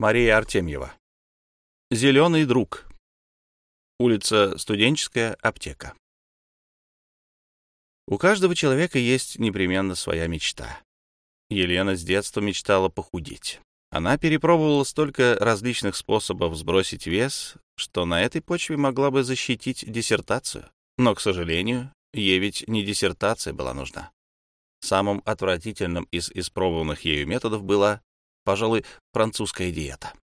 Мария Артемьева. Зеленый друг. Улица Студенческая, аптека. У каждого человека есть непременно своя мечта. Елена с детства мечтала похудеть. Она перепробовала столько различных способов сбросить вес, что на этой почве могла бы защитить диссертацию. Но, к сожалению, ей ведь не диссертация была нужна. Самым отвратительным из испробованных ею методов была, пожалуй, французская диета.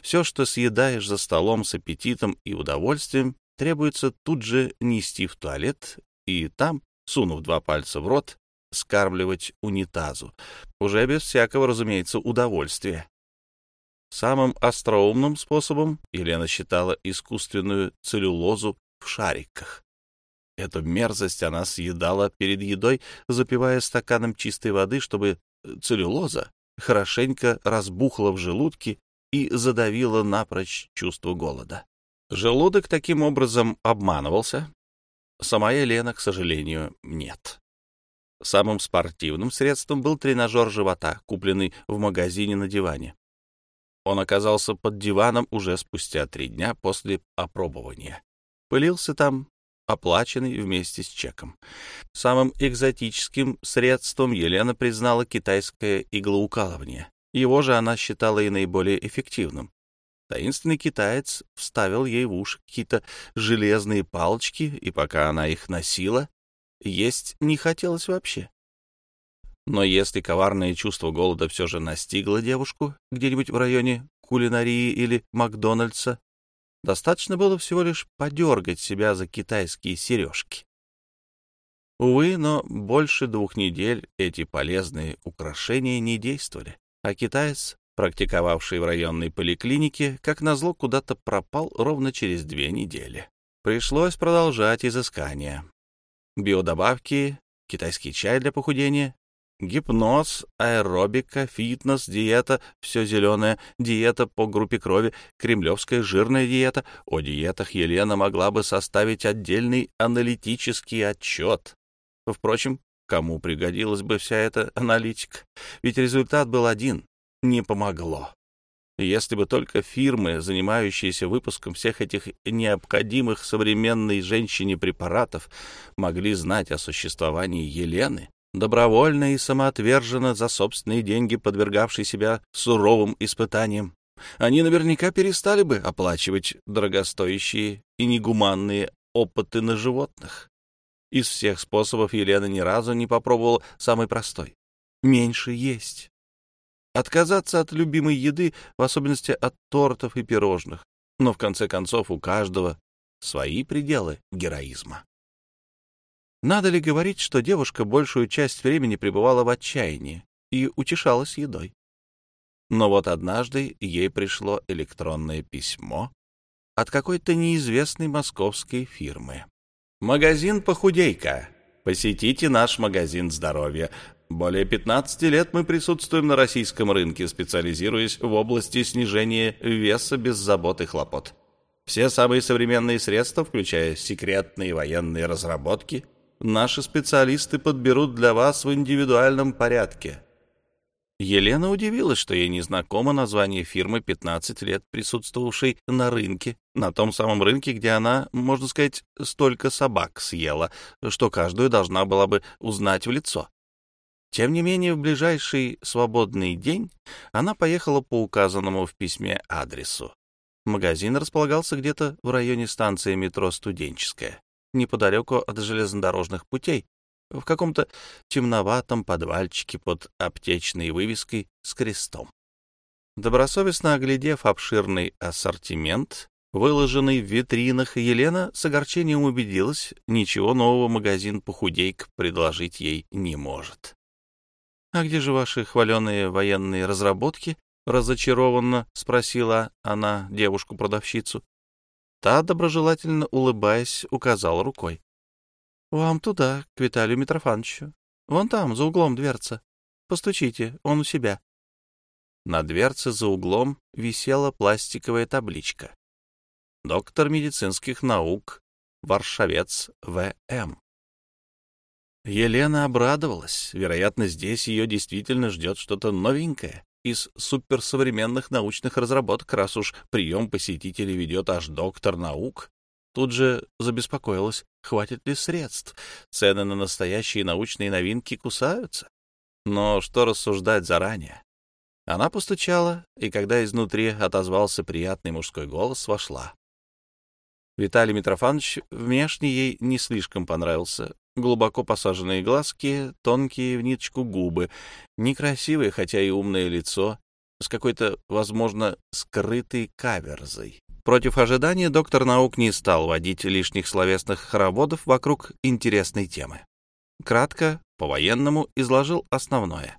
Все, что съедаешь за столом с аппетитом и удовольствием, требуется тут же нести в туалет и там, сунув два пальца в рот, скармливать унитазу, уже без всякого, разумеется, удовольствия. Самым остроумным способом Елена считала искусственную целлюлозу в шариках. Эту мерзость она съедала перед едой, запивая стаканом чистой воды, чтобы целлюлоза хорошенько разбухла в желудке и задавила напрочь чувство голода. Желудок таким образом обманывался. Сама Елена, к сожалению, нет. Самым спортивным средством был тренажер живота, купленный в магазине на диване. Он оказался под диваном уже спустя три дня после опробования. Пылился там, оплаченный вместе с чеком. Самым экзотическим средством Елена признала китайское иглоукалывание. Его же она считала и наиболее эффективным. Таинственный китаец вставил ей в уши какие-то железные палочки, и пока она их носила, есть не хотелось вообще. Но если коварное чувство голода все же настигло девушку где-нибудь в районе кулинарии или Макдональдса, достаточно было всего лишь подергать себя за китайские сережки. Увы, но больше двух недель эти полезные украшения не действовали, а китаец, практиковавший в районной поликлинике, как назло куда-то пропал ровно через две недели. Пришлось продолжать изыскания. Биодобавки, китайский чай для похудения, гипноз, аэробика, фитнес, диета, все зеленое, диета по группе крови, кремлевская жирная диета. О диетах Елена могла бы составить отдельный аналитический отчет. Впрочем, кому пригодилась бы вся эта аналитика? Ведь результат был один — не помогло. Если бы только фирмы, занимающиеся выпуском всех этих необходимых современной женщине препаратов, могли знать о существовании Елены, добровольно и самоотверженно за собственные деньги подвергавшей себя суровым испытаниям, они наверняка перестали бы оплачивать дорогостоящие и негуманные опыты на животных. Из всех способов Елена ни разу не попробовала самый простой — меньше есть отказаться от любимой еды, в особенности от тортов и пирожных. Но в конце концов у каждого свои пределы героизма. Надо ли говорить, что девушка большую часть времени пребывала в отчаянии и утешалась едой? Но вот однажды ей пришло электронное письмо от какой-то неизвестной московской фирмы. «Магазин «Похудейка». Посетите наш магазин здоровья. Более 15 лет мы присутствуем на российском рынке, специализируясь в области снижения веса без забот и хлопот. Все самые современные средства, включая секретные военные разработки, наши специалисты подберут для вас в индивидуальном порядке. Елена удивилась, что ей не знакомо название фирмы, 15 лет присутствовавшей на рынке, на том самом рынке, где она, можно сказать, столько собак съела, что каждую должна была бы узнать в лицо. Тем не менее, в ближайший свободный день она поехала по указанному в письме адресу. Магазин располагался где-то в районе станции метро «Студенческая», неподалеку от железнодорожных путей, в каком-то темноватом подвальчике под аптечной вывеской с крестом. Добросовестно оглядев обширный ассортимент, выложенный в витринах, Елена с огорчением убедилась, ничего нового магазин похудейк предложить ей не может. «А где же ваши хваленые военные разработки?» — разочарованно спросила она девушку-продавщицу. Та, доброжелательно улыбаясь, указала рукой. «Вам туда, к Виталию Митрофановичу. Вон там, за углом дверца. Постучите, он у себя». На дверце за углом висела пластиковая табличка. Доктор медицинских наук, Варшавец В.М. Елена обрадовалась. Вероятно, здесь ее действительно ждет что-то новенькое, из суперсовременных научных разработок, раз уж прием посетителей ведет аж доктор наук. Тут же забеспокоилась, хватит ли средств. Цены на настоящие научные новинки кусаются. Но что рассуждать заранее? Она постучала, и когда изнутри отозвался приятный мужской голос, вошла. Виталий Митрофанович внешне ей не слишком понравился. Глубоко посаженные глазки, тонкие в ниточку губы, некрасивое, хотя и умное лицо, с какой-то, возможно, скрытой каверзой. Против ожидания доктор наук не стал водить лишних словесных хороводов вокруг интересной темы. Кратко, по-военному, изложил основное.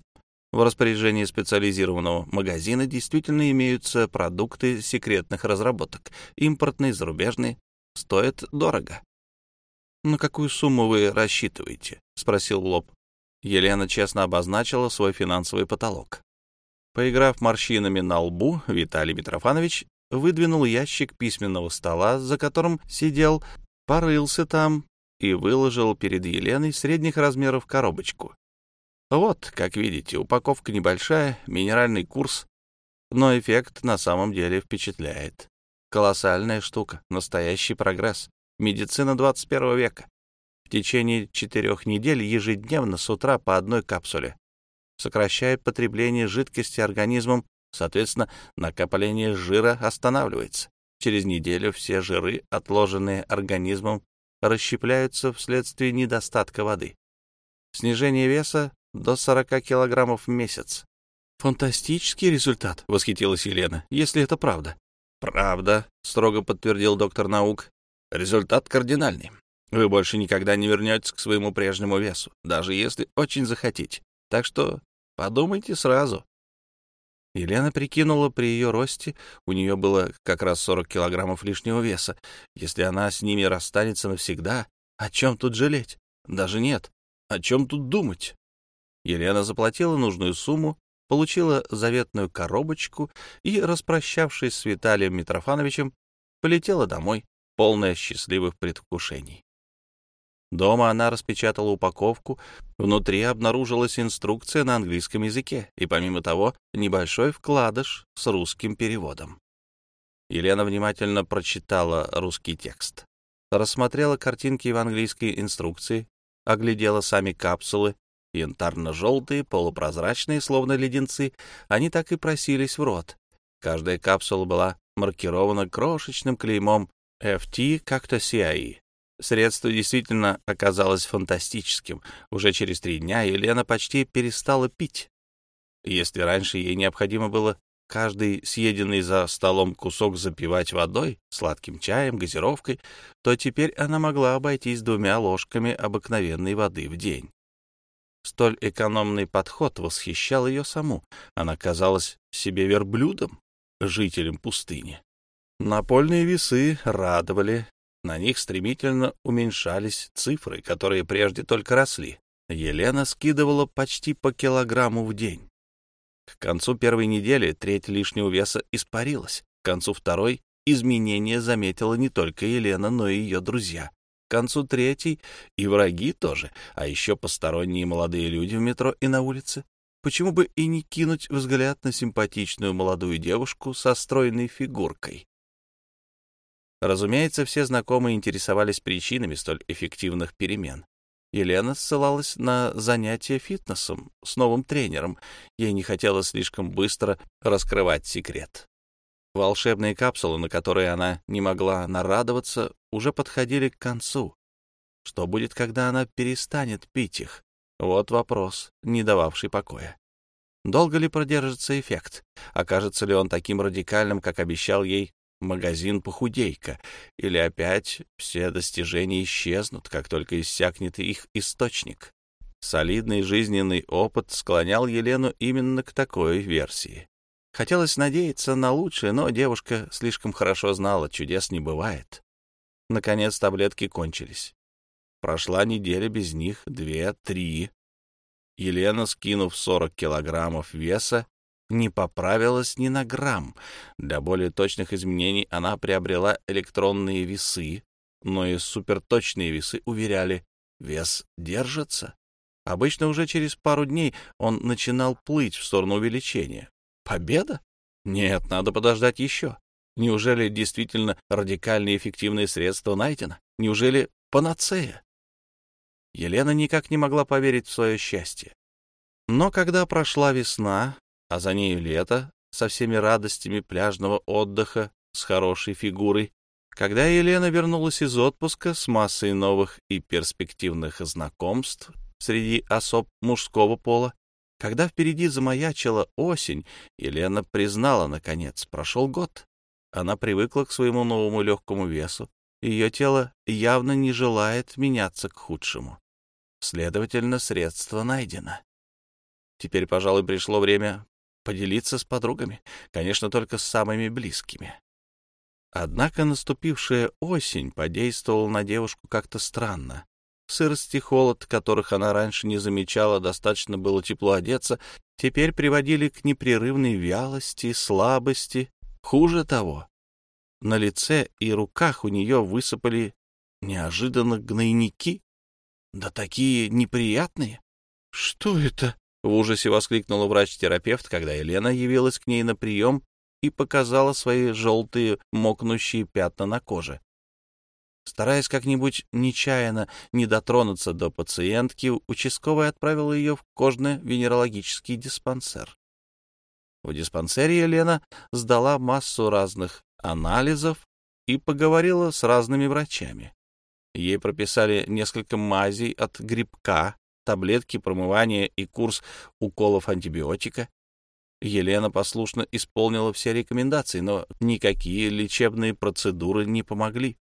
В распоряжении специализированного магазина действительно имеются продукты секретных разработок, импортные, зарубежные, стоят дорого. «На какую сумму вы рассчитываете?» — спросил Лоб. Елена честно обозначила свой финансовый потолок. Поиграв морщинами на лбу, Виталий Митрофанович выдвинул ящик письменного стола, за которым сидел, порылся там и выложил перед Еленой средних размеров коробочку. Вот, как видите, упаковка небольшая, минеральный курс, но эффект на самом деле впечатляет. Колоссальная штука, настоящий прогресс. Медицина 21 века. В течение четырех недель ежедневно с утра по одной капсуле. Сокращает потребление жидкости организмом, соответственно, накопление жира останавливается. Через неделю все жиры, отложенные организмом, расщепляются вследствие недостатка воды. Снижение веса до 40 килограммов в месяц. «Фантастический результат», — восхитилась Елена, — «если это правда». «Правда», — строго подтвердил доктор наук. «Результат кардинальный. Вы больше никогда не вернетесь к своему прежнему весу, даже если очень захотите. Так что подумайте сразу». Елена прикинула при ее росте, у нее было как раз 40 килограммов лишнего веса. Если она с ними расстанется навсегда, о чем тут жалеть? Даже нет. О чем тут думать? Елена заплатила нужную сумму, получила заветную коробочку и, распрощавшись с Виталием Митрофановичем, полетела домой, полная счастливых предвкушений. Дома она распечатала упаковку, внутри обнаружилась инструкция на английском языке и, помимо того, небольшой вкладыш с русским переводом. Елена внимательно прочитала русский текст, рассмотрела картинки в английской инструкции, оглядела сами капсулы Янтарно-желтые, полупрозрачные, словно леденцы, они так и просились в рот. Каждая капсула была маркирована крошечным клеймом FT как-то CI. Средство действительно оказалось фантастическим. Уже через три дня Елена почти перестала пить. Если раньше ей необходимо было каждый съеденный за столом кусок запивать водой, сладким чаем, газировкой, то теперь она могла обойтись двумя ложками обыкновенной воды в день. Столь экономный подход восхищал ее саму. Она казалась себе верблюдом, жителем пустыни. Напольные весы радовали. На них стремительно уменьшались цифры, которые прежде только росли. Елена скидывала почти по килограмму в день. К концу первой недели треть лишнего веса испарилась. К концу второй изменения заметила не только Елена, но и ее друзья к концу третий и враги тоже, а еще посторонние молодые люди в метро и на улице. Почему бы и не кинуть взгляд на симпатичную молодую девушку со стройной фигуркой? Разумеется, все знакомые интересовались причинами столь эффективных перемен. Елена ссылалась на занятия фитнесом с новым тренером. Ей не хотелось слишком быстро раскрывать секрет. Волшебные капсулы, на которые она не могла нарадоваться, уже подходили к концу. Что будет, когда она перестанет пить их? Вот вопрос, не дававший покоя. Долго ли продержится эффект? Окажется ли он таким радикальным, как обещал ей магазин «Похудейка», или опять все достижения исчезнут, как только иссякнет их источник? Солидный жизненный опыт склонял Елену именно к такой версии. Хотелось надеяться на лучшее, но девушка слишком хорошо знала, чудес не бывает. Наконец таблетки кончились. Прошла неделя без них, две, три. Елена, скинув 40 килограммов веса, не поправилась ни на грамм. Для более точных изменений она приобрела электронные весы, но и суперточные весы уверяли, вес держится. Обычно уже через пару дней он начинал плыть в сторону увеличения. Победа? Нет, надо подождать еще. Неужели действительно радикально эффективное средство найдено? Неужели панацея? Елена никак не могла поверить в свое счастье. Но когда прошла весна, а за нею лето, со всеми радостями пляжного отдыха, с хорошей фигурой, когда Елена вернулась из отпуска с массой новых и перспективных знакомств среди особ мужского пола, когда впереди замаячила осень, Елена признала, наконец, прошел год. Она привыкла к своему новому легкому весу. Ее тело явно не желает меняться к худшему. Следовательно, средство найдено. Теперь, пожалуй, пришло время поделиться с подругами, конечно, только с самыми близкими. Однако наступившая осень подействовала на девушку как-то странно. Сырость и холод, которых она раньше не замечала, достаточно было тепло одеться, теперь приводили к непрерывной вялости, слабости, Хуже того, на лице и руках у нее высыпали неожиданно гнойники, да такие неприятные. — Что это? — в ужасе воскликнула врач-терапевт, когда Елена явилась к ней на прием и показала свои желтые мокнущие пятна на коже. Стараясь как-нибудь нечаянно не дотронуться до пациентки, участковый отправил ее в кожно-венерологический диспансер. В диспансере Елена сдала массу разных анализов и поговорила с разными врачами. Ей прописали несколько мазей от грибка, таблетки промывания и курс уколов антибиотика. Елена послушно исполнила все рекомендации, но никакие лечебные процедуры не помогли.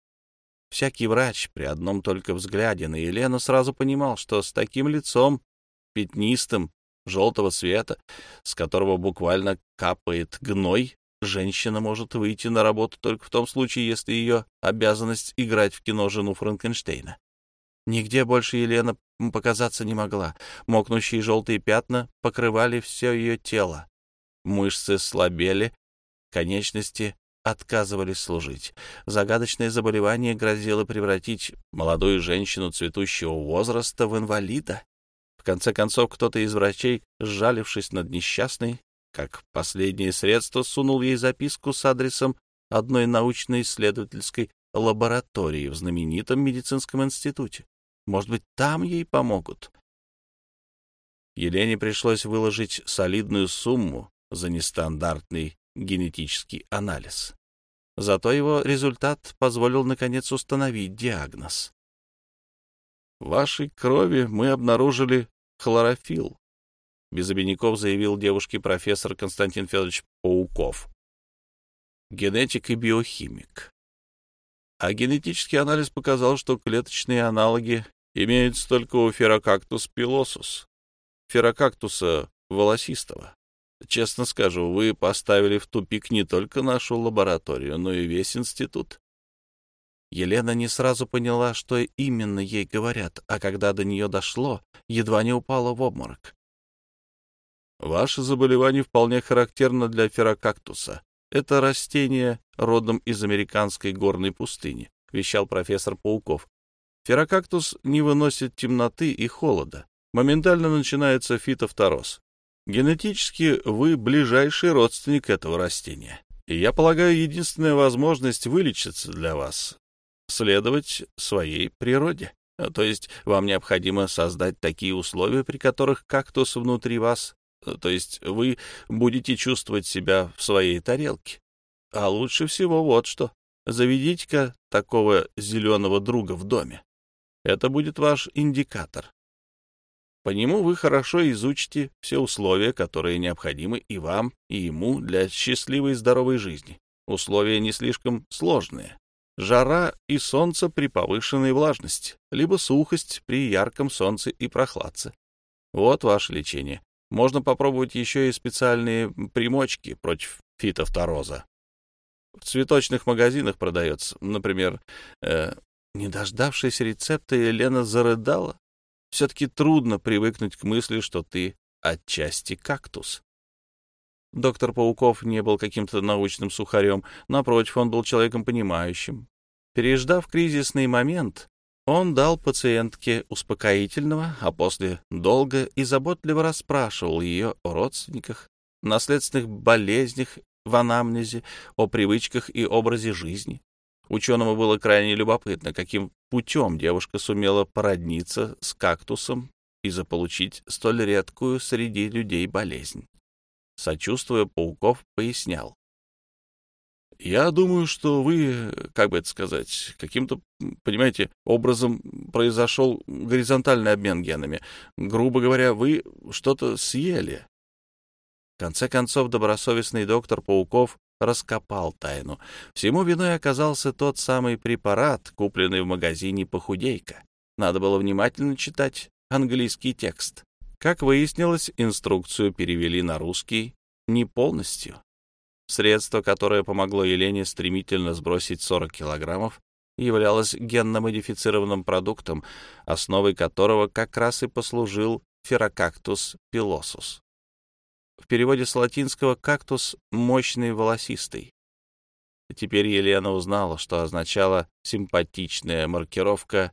Всякий врач при одном только взгляде на Елену сразу понимал, что с таким лицом, пятнистым, желтого цвета, с которого буквально капает гной, женщина может выйти на работу только в том случае, если ее обязанность играть в кино жену Франкенштейна. Нигде больше Елена показаться не могла. Мокнущие желтые пятна покрывали все ее тело. Мышцы слабели, конечности отказывались служить. Загадочное заболевание грозило превратить молодую женщину цветущего возраста в инвалида. В конце концов, кто-то из врачей, сжалившись над несчастной, как последнее средство, сунул ей записку с адресом одной научно-исследовательской лаборатории в знаменитом медицинском институте. Может быть, там ей помогут. Елене пришлось выложить солидную сумму за нестандартный генетический анализ. Зато его результат позволил, наконец, установить диагноз. В вашей крови мы обнаружили хлорофилл, без обиняков заявил девушке профессор Константин Федорович Пауков, генетик и биохимик. А генетический анализ показал, что клеточные аналоги имеются только у ферокактус пилосус, ферокактуса волосистого. Честно скажу, вы поставили в тупик не только нашу лабораторию, но и весь институт. Елена не сразу поняла, что именно ей говорят, а когда до нее дошло, едва не упала в обморок. Ваше заболевание вполне характерно для ферокактуса. Это растение родом из американской горной пустыни, вещал профессор Пауков. Ферокактус не выносит темноты и холода. Моментально начинается фитофтороз. Генетически вы ближайший родственник этого растения. И я полагаю, единственная возможность вылечиться для вас следовать своей природе. А, то есть вам необходимо создать такие условия, при которых кактус внутри вас, то есть вы будете чувствовать себя в своей тарелке. А лучше всего вот что. Заведите-ка такого зеленого друга в доме. Это будет ваш индикатор. По нему вы хорошо изучите все условия, которые необходимы и вам, и ему для счастливой и здоровой жизни. Условия не слишком сложные жара и солнце при повышенной влажности, либо сухость при ярком солнце и прохладце. Вот ваше лечение. Можно попробовать еще и специальные примочки против фитофтороза. В цветочных магазинах продается, например, э, не дождавшись рецепта, Елена зарыдала. Все-таки трудно привыкнуть к мысли, что ты отчасти кактус. Доктор Пауков не был каким-то научным сухарем, напротив, он был человеком понимающим. Переждав кризисный момент, он дал пациентке успокоительного, а после долго и заботливо расспрашивал ее о родственниках, наследственных болезнях в анамнезе, о привычках и образе жизни. Ученому было крайне любопытно, каким путем девушка сумела породниться с кактусом и заполучить столь редкую среди людей болезнь. Сочувствуя пауков, пояснял. Я думаю, что вы, как бы это сказать, каким-то, понимаете, образом произошел горизонтальный обмен генами. Грубо говоря, вы что-то съели. В конце концов, добросовестный доктор Пауков раскопал тайну. Всему виной оказался тот самый препарат, купленный в магазине «Похудейка». Надо было внимательно читать английский текст. Как выяснилось, инструкцию перевели на русский не полностью. Средство, которое помогло Елене стремительно сбросить 40 килограммов, являлось генно-модифицированным продуктом, основой которого как раз и послужил ферокактус пилосус. В переводе с латинского «кактус» — мощный волосистый. Теперь Елена узнала, что означала симпатичная маркировка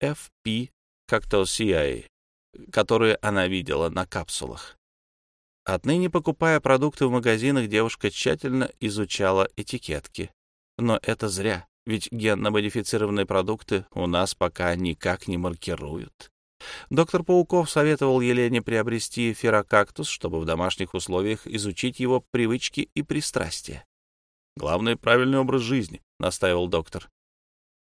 FP Cactosiae, которую она видела на капсулах. Отныне, покупая продукты в магазинах, девушка тщательно изучала этикетки. Но это зря, ведь генно-модифицированные продукты у нас пока никак не маркируют. Доктор Пауков советовал Елене приобрести ферокактус, чтобы в домашних условиях изучить его привычки и пристрастия. «Главное — правильный образ жизни», — настаивал доктор.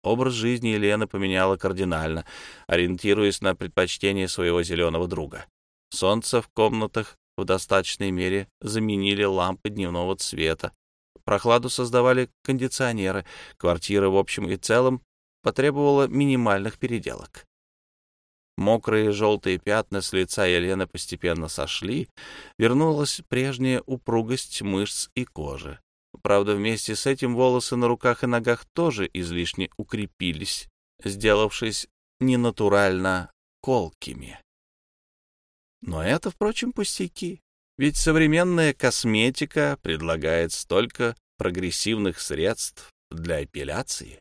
Образ жизни Елена поменяла кардинально, ориентируясь на предпочтение своего зеленого друга. Солнце в комнатах в достаточной мере заменили лампы дневного цвета. Прохладу создавали кондиционеры. Квартира, в общем и целом, потребовала минимальных переделок. Мокрые желтые пятна с лица Елены постепенно сошли, вернулась прежняя упругость мышц и кожи. Правда, вместе с этим волосы на руках и ногах тоже излишне укрепились, сделавшись ненатурально колкими. Но это, впрочем, пустяки. Ведь современная косметика предлагает столько прогрессивных средств для эпиляции.